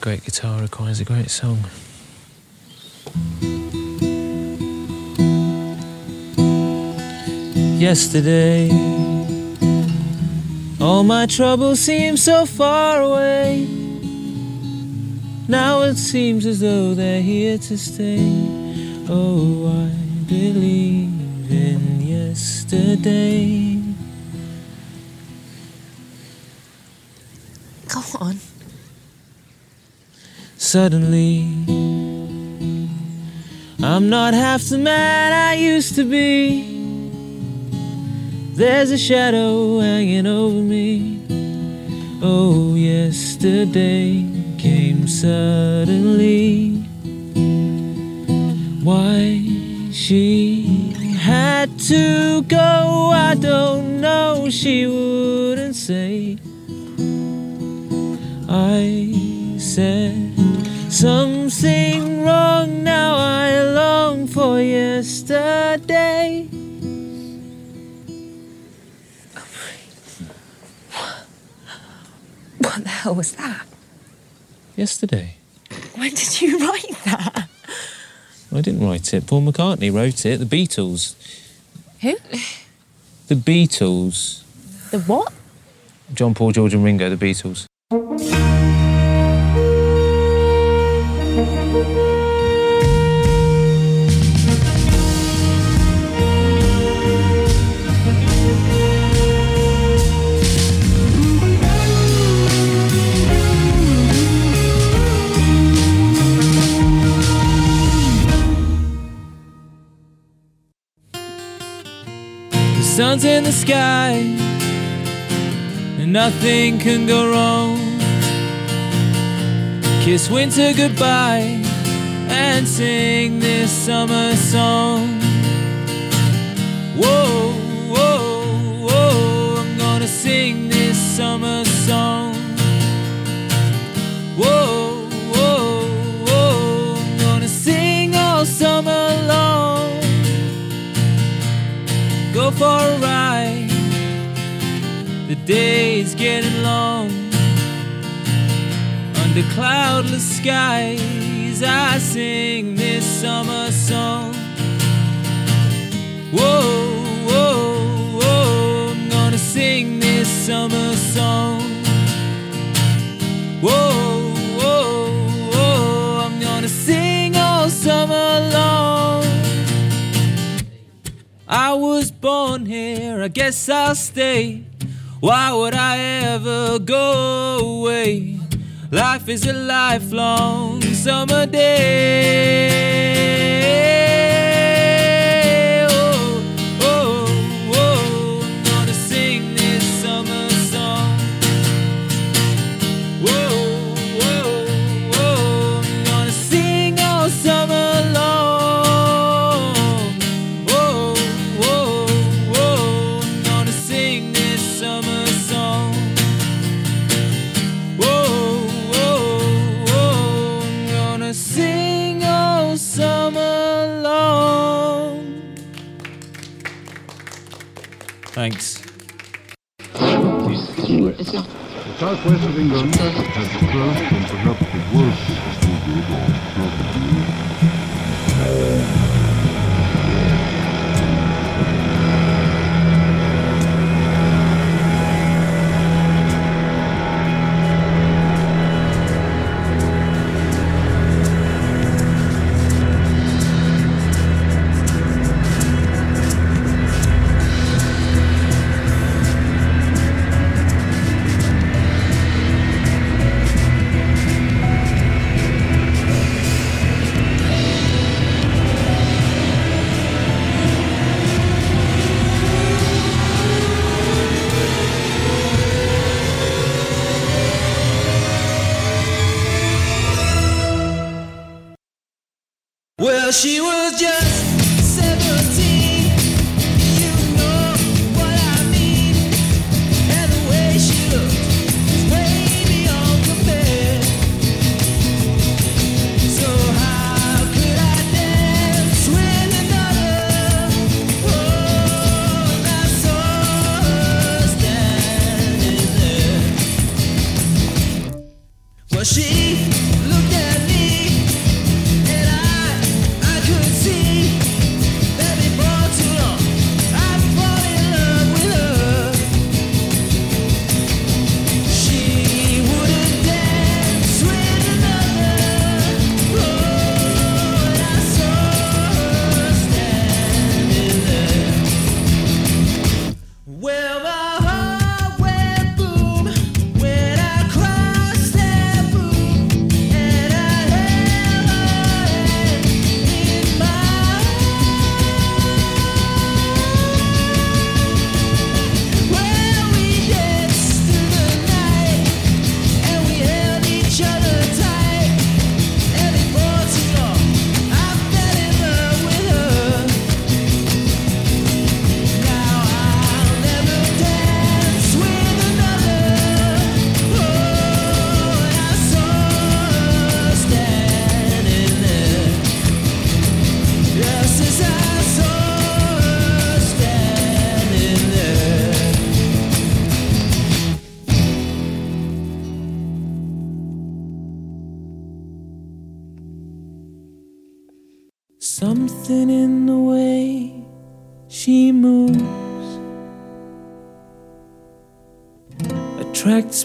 Great guitar requires a great song. Yesterday, all my troubles seemed so far away. Now it seems as though they're here to stay. Oh, I believe in yesterday. Suddenly, I'm not half the man I used to be. There's a shadow hanging over me. Oh, yesterday came suddenly. Why she had to go, I don't know. She wouldn't say. I said something wrong. Now I long for yesterday. What the hell was that? Yesterday. When did you write that? I didn't write it. Paul McCartney wrote it. The Beatles. Who? The Beatles. The what? John, Paul, George, and Ringo. The Beatles. Sun's in the sky, and nothing can go wrong. Kiss winter goodbye and sing this summer song. Whoa, whoa, whoa, I'm gonna sing this summer song. Whoa, whoa, whoa, I'm gonna sing all summer long go for a ride. The day's getting long. Under cloudless skies, I sing this summer song. Whoa, whoa, whoa, I'm gonna sing this summer song. Whoa, whoa, whoa, I'm gonna sing all summer long. I was born here, I guess I'll stay. Why would I ever go away? Life is a lifelong summer day. Thanks. The southwest of England has the first and perhaps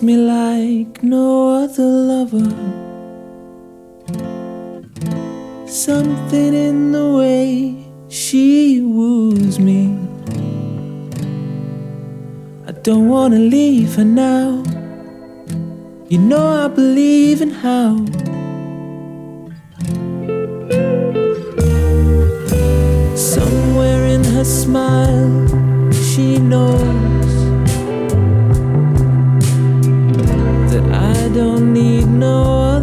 me like no other lover. Something in the way she woos me. I don't wanna leave her now. You know I believe in how. Somewhere in her smile, she knows. that I don't need no other.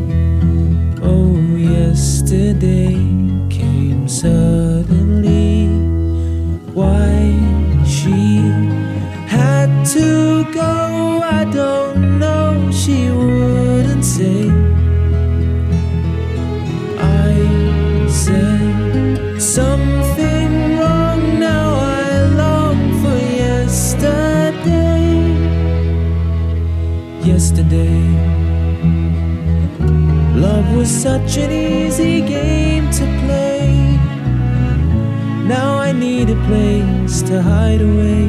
yesterday came so to hide away.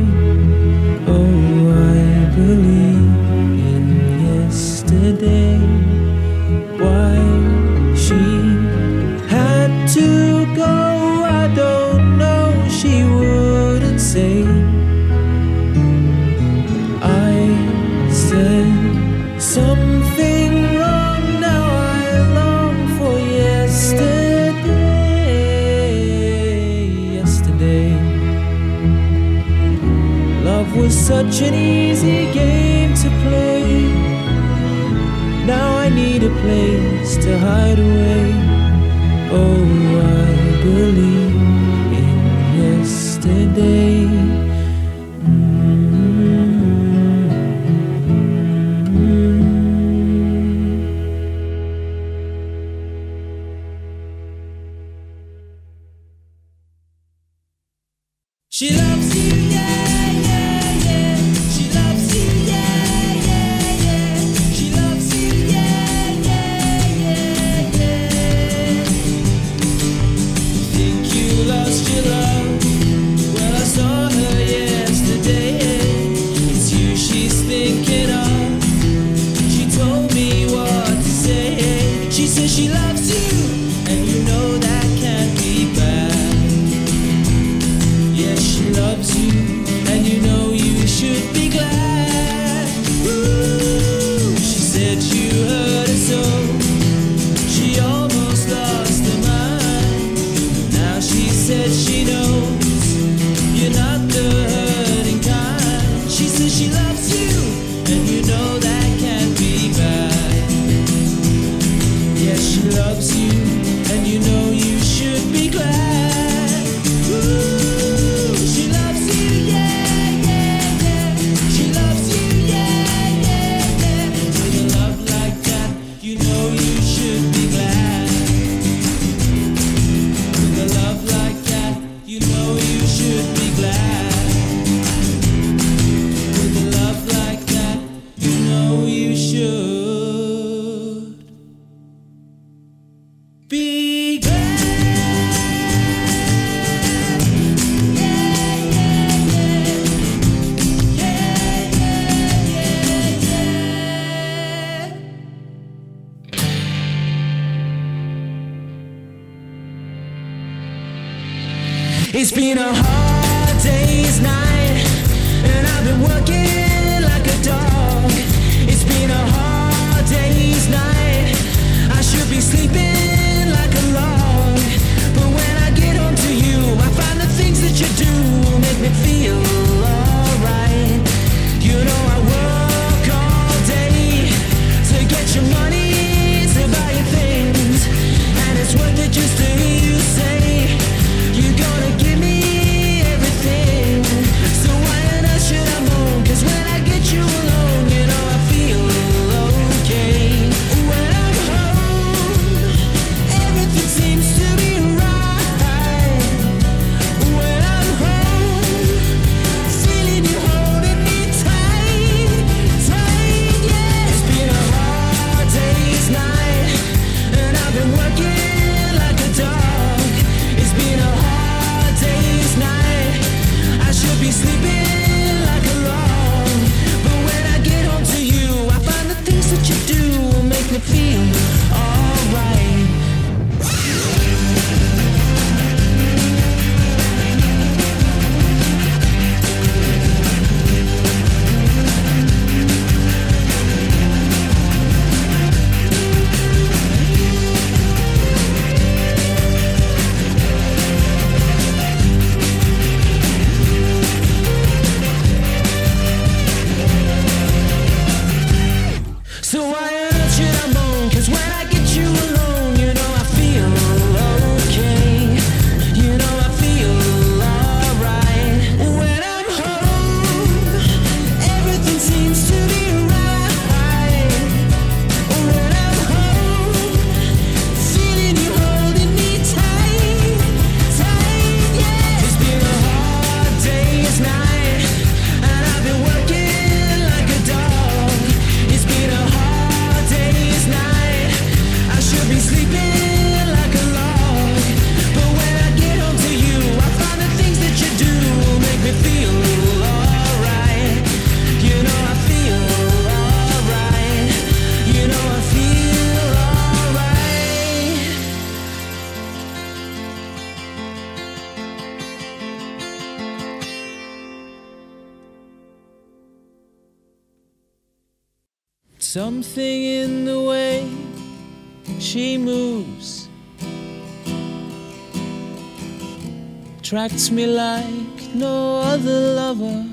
attracts me like no other lover.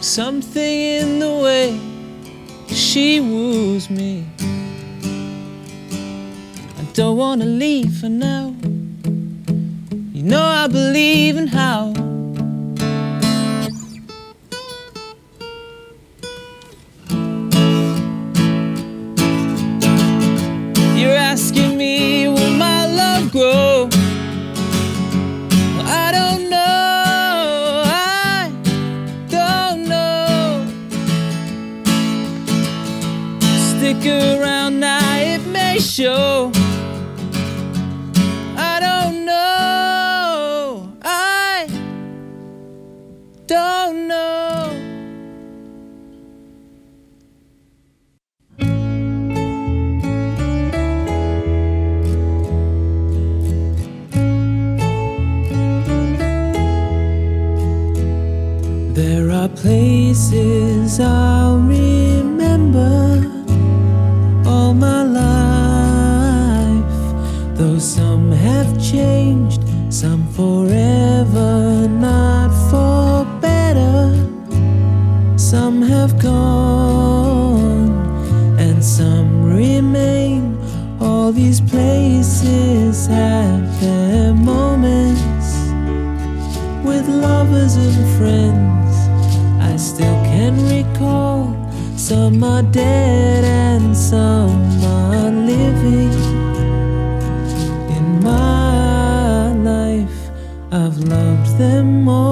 Something in the way she woos me. I don't wanna leave for now. You know I believe in how. places I'll dead and some are living. In my life, I've loved them all.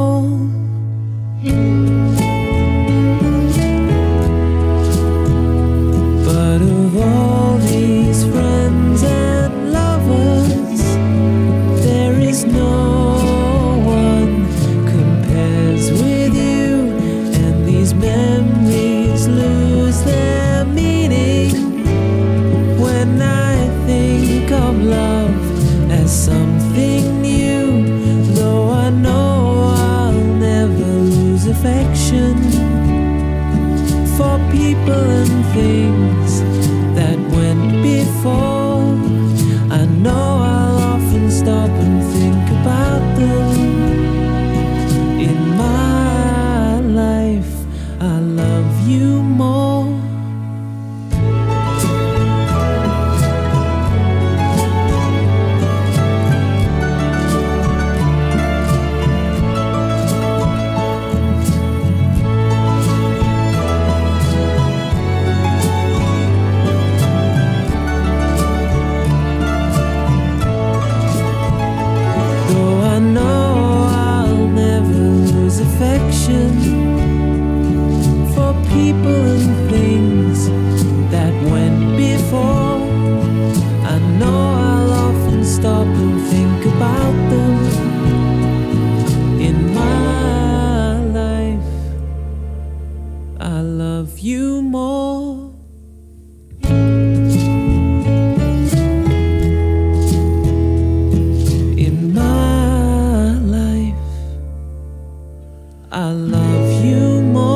I love you more.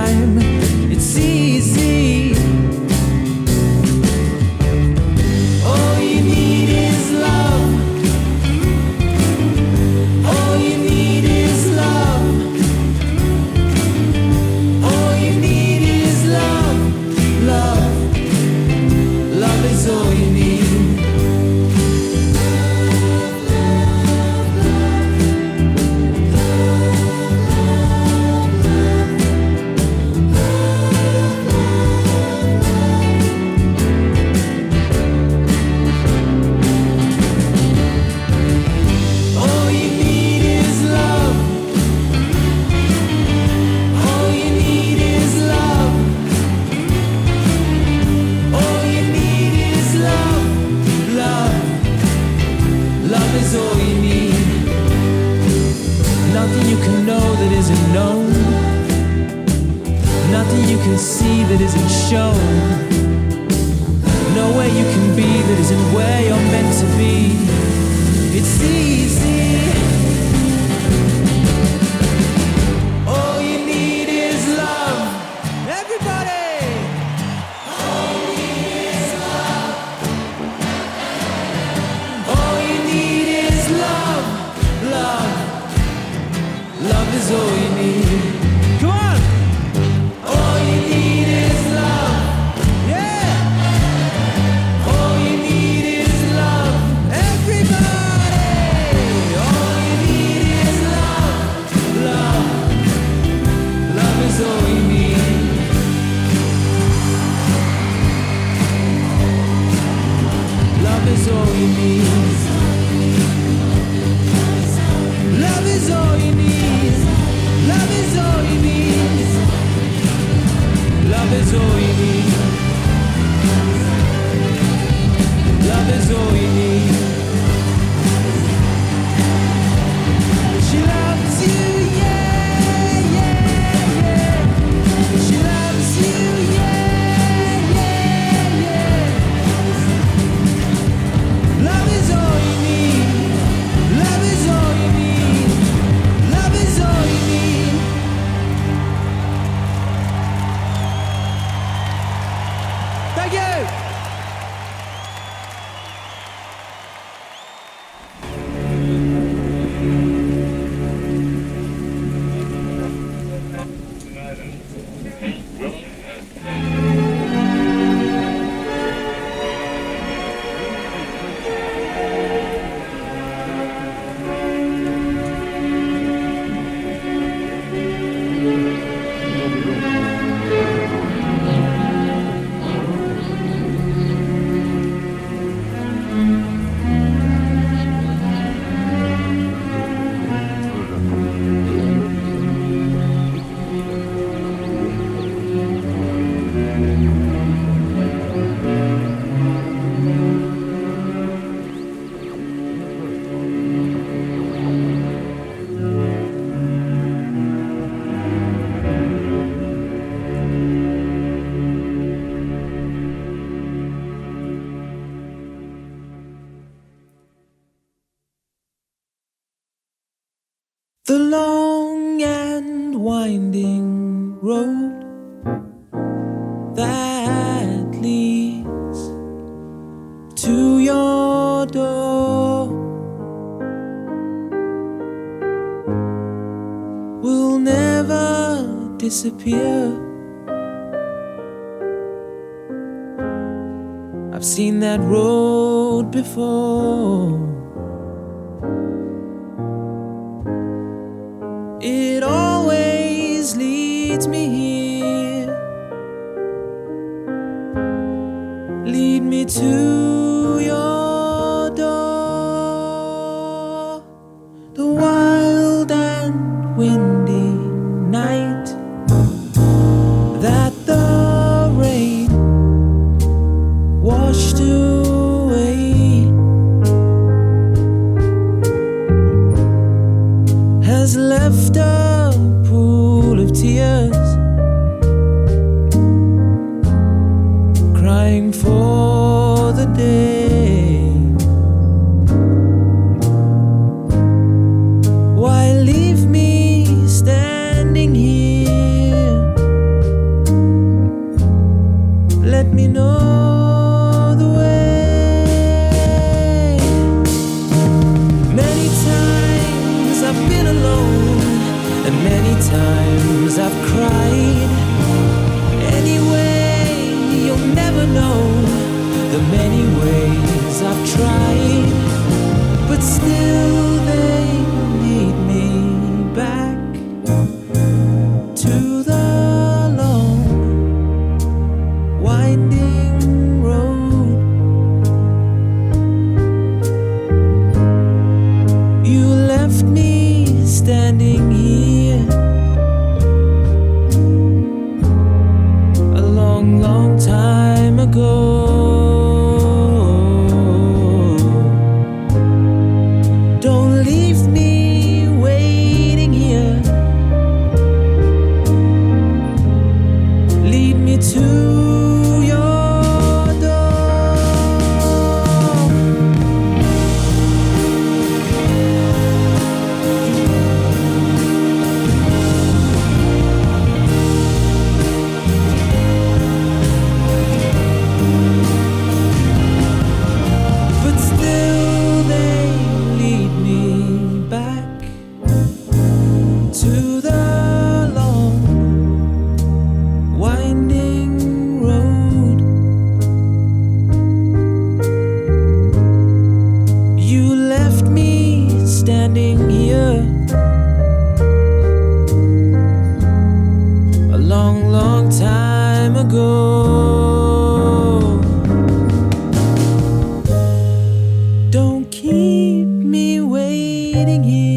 that road before. Keep me waiting here.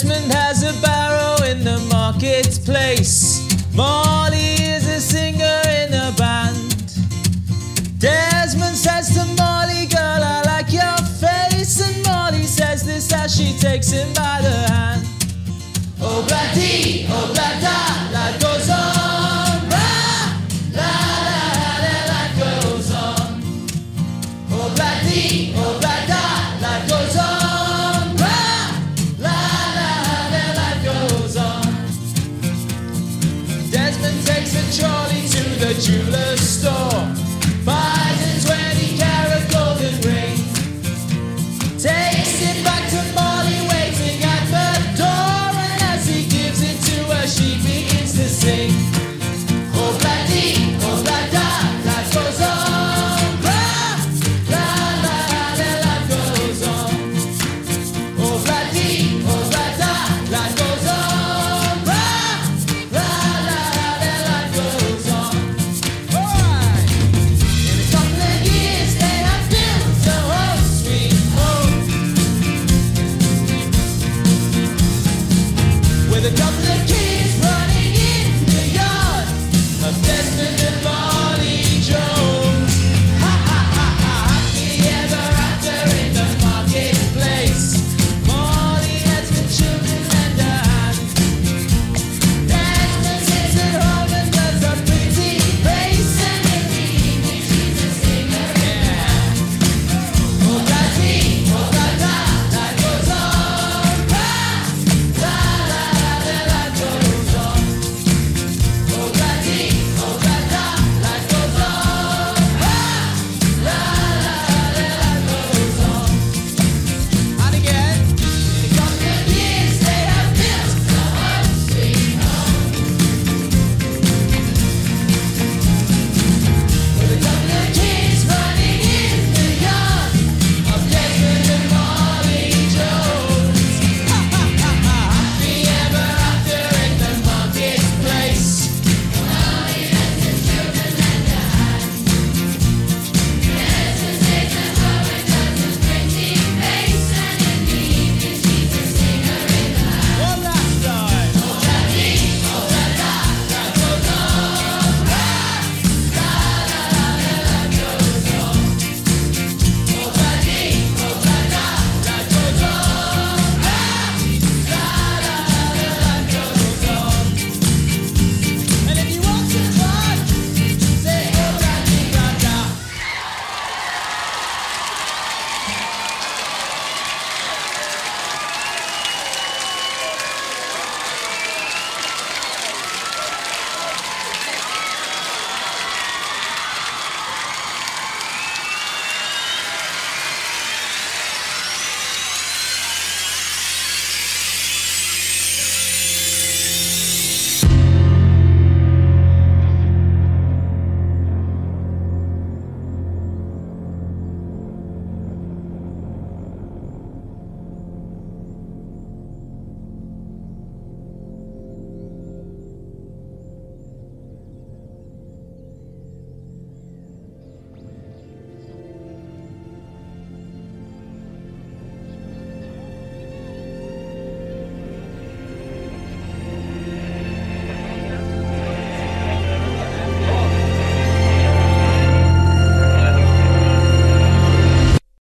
Desmond has a barrow in the marketplace. Molly is a singer in a band. Desmond says to Molly, girl, I like your face. And Molly says this as she takes him by the hand. Oh, bloody, oh, bloody.